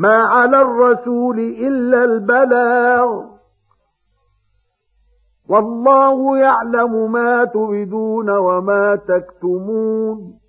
ما على الرسول إلا البلاغ. والله يعلم ما تبدون وما تكتمون.